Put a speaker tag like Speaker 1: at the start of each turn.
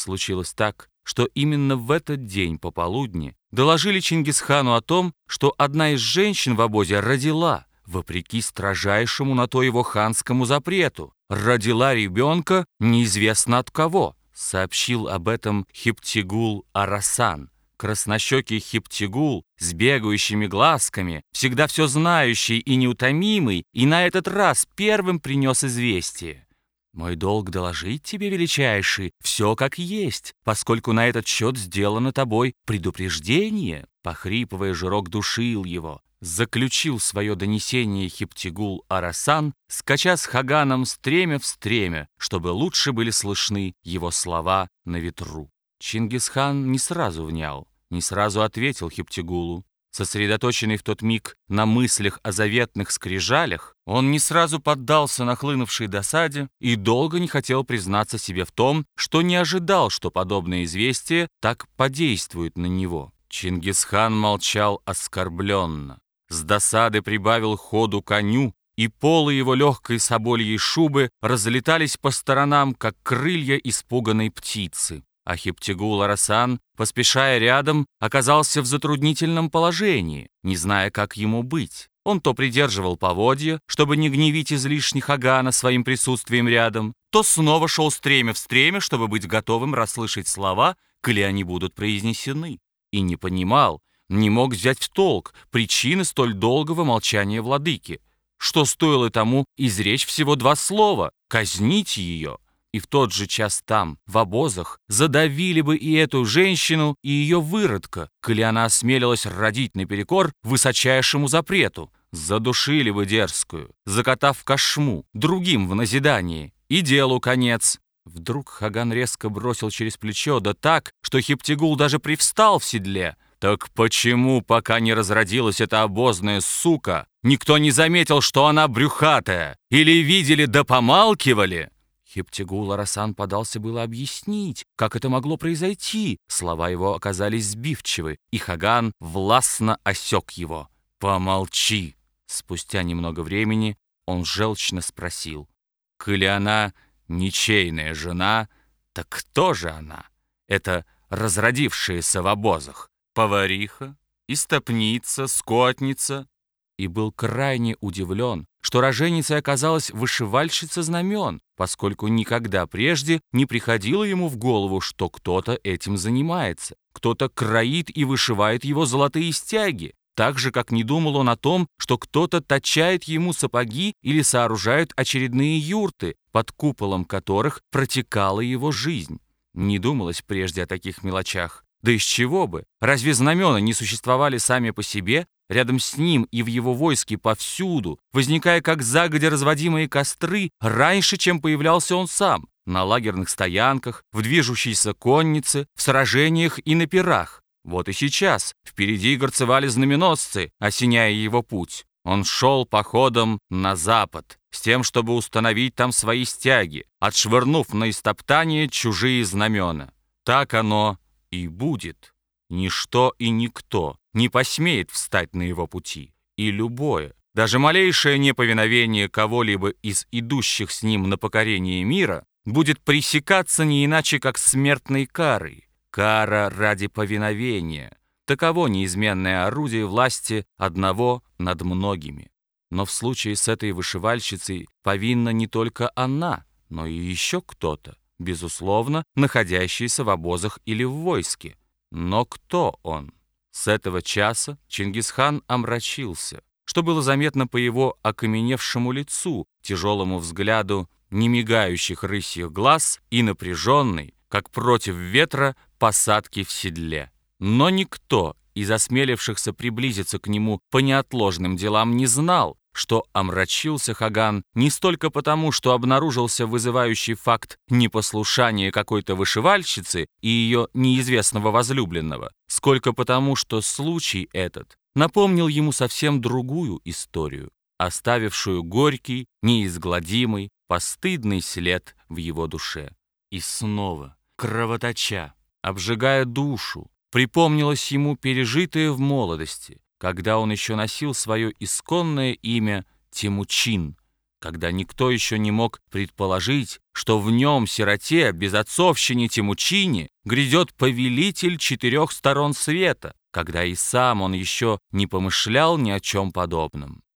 Speaker 1: Случилось так, что именно в этот день пополудни доложили Чингисхану о том, что одна из женщин в обозе родила, вопреки строжайшему на то его ханскому запрету. Родила ребенка неизвестно от кого, сообщил об этом Хиптигул Арасан. Краснощекий Хиптигул с бегающими глазками, всегда все знающий и неутомимый, и на этот раз первым принес известие. Мой долг доложить тебе, величайший, все как есть, поскольку на этот счет сделано тобой предупреждение. Похрипывая, жирок душил его. Заключил свое донесение Хиптигул Арасан, скача с Хаганом стремя в стремя, чтобы лучше были слышны его слова на ветру. Чингисхан не сразу внял, не сразу ответил Хиптигулу. Сосредоточенный в тот миг на мыслях о заветных скрижалях, он не сразу поддался нахлынувшей досаде и долго не хотел признаться себе в том, что не ожидал, что подобное известие так подействует на него. Чингисхан молчал оскорбленно. С досады прибавил ходу коню, и полы его легкой собольей шубы разлетались по сторонам, как крылья испуганной птицы. А Хиптигул Арасан, поспешая рядом, оказался в затруднительном положении, не зная, как ему быть. Он то придерживал поводья, чтобы не гневить излишне Хагана своим присутствием рядом, то снова шел стремя в стремя, чтобы быть готовым расслышать слова, коли они будут произнесены. И не понимал, не мог взять в толк причины столь долгого молчания владыки. Что стоило тому изречь всего два слова «казнить ее», и в тот же час там, в обозах, задавили бы и эту женщину, и ее выродка, коли она осмелилась родить наперекор высочайшему запрету. Задушили бы дерзкую, закатав кошму, другим в назидании, и делу конец. Вдруг Хаган резко бросил через плечо, да так, что Хиптигул даже привстал в седле. Так почему, пока не разродилась эта обозная сука, никто не заметил, что она брюхатая? Или видели да помалкивали? Хиптигул Арасан подался было объяснить, как это могло произойти. Слова его оказались сбивчивы, и Хаган властно осек его. «Помолчи!» Спустя немного времени он желчно спросил. «Коли она ничейная жена, так кто же она? Это разродившаяся в обозах. Повариха, истопница, скотница, и был крайне удивлен, что роженицей оказалась вышивальщица знамен, поскольку никогда прежде не приходило ему в голову, что кто-то этим занимается, кто-то кроит и вышивает его золотые стяги, так же, как не думал он о том, что кто-то точает ему сапоги или сооружает очередные юрты, под куполом которых протекала его жизнь. Не думалось прежде о таких мелочах. Да из чего бы? Разве знамена не существовали сами по себе, Рядом с ним и в его войске повсюду, возникая как загодя разводимые костры, раньше, чем появлялся он сам, на лагерных стоянках, в движущейся коннице, в сражениях и на пирах. Вот и сейчас впереди горцевали знаменосцы, осеняя его путь. Он шел походом на запад, с тем, чтобы установить там свои стяги, отшвырнув на истоптание чужие знамена. Так оно и будет. Ничто и никто не посмеет встать на его пути, и любое, даже малейшее неповиновение кого-либо из идущих с ним на покорение мира будет пресекаться не иначе, как смертной карой. Кара ради повиновения. Таково неизменное орудие власти одного над многими. Но в случае с этой вышивальщицей повинна не только она, но и еще кто-то, безусловно, находящийся в обозах или в войске. Но кто он? С этого часа Чингисхан омрачился, что было заметно по его окаменевшему лицу, тяжелому взгляду немигающих рысьих глаз и напряженной, как против ветра, посадки в седле. Но никто из осмелившихся приблизиться к нему по неотложным делам не знал, что омрачился Хаган не столько потому, что обнаружился вызывающий факт непослушания какой-то вышивальщицы и ее неизвестного возлюбленного, сколько потому, что случай этот напомнил ему совсем другую историю, оставившую горький, неизгладимый, постыдный след в его душе. И снова, кровоточа, обжигая душу, припомнилось ему пережитое в молодости, когда он еще носил свое исконное имя Тимучин, когда никто еще не мог предположить, что в нем, сироте, безотцовщине Тимучине, грядет повелитель четырех сторон света, когда и сам он еще не помышлял ни о чем подобном.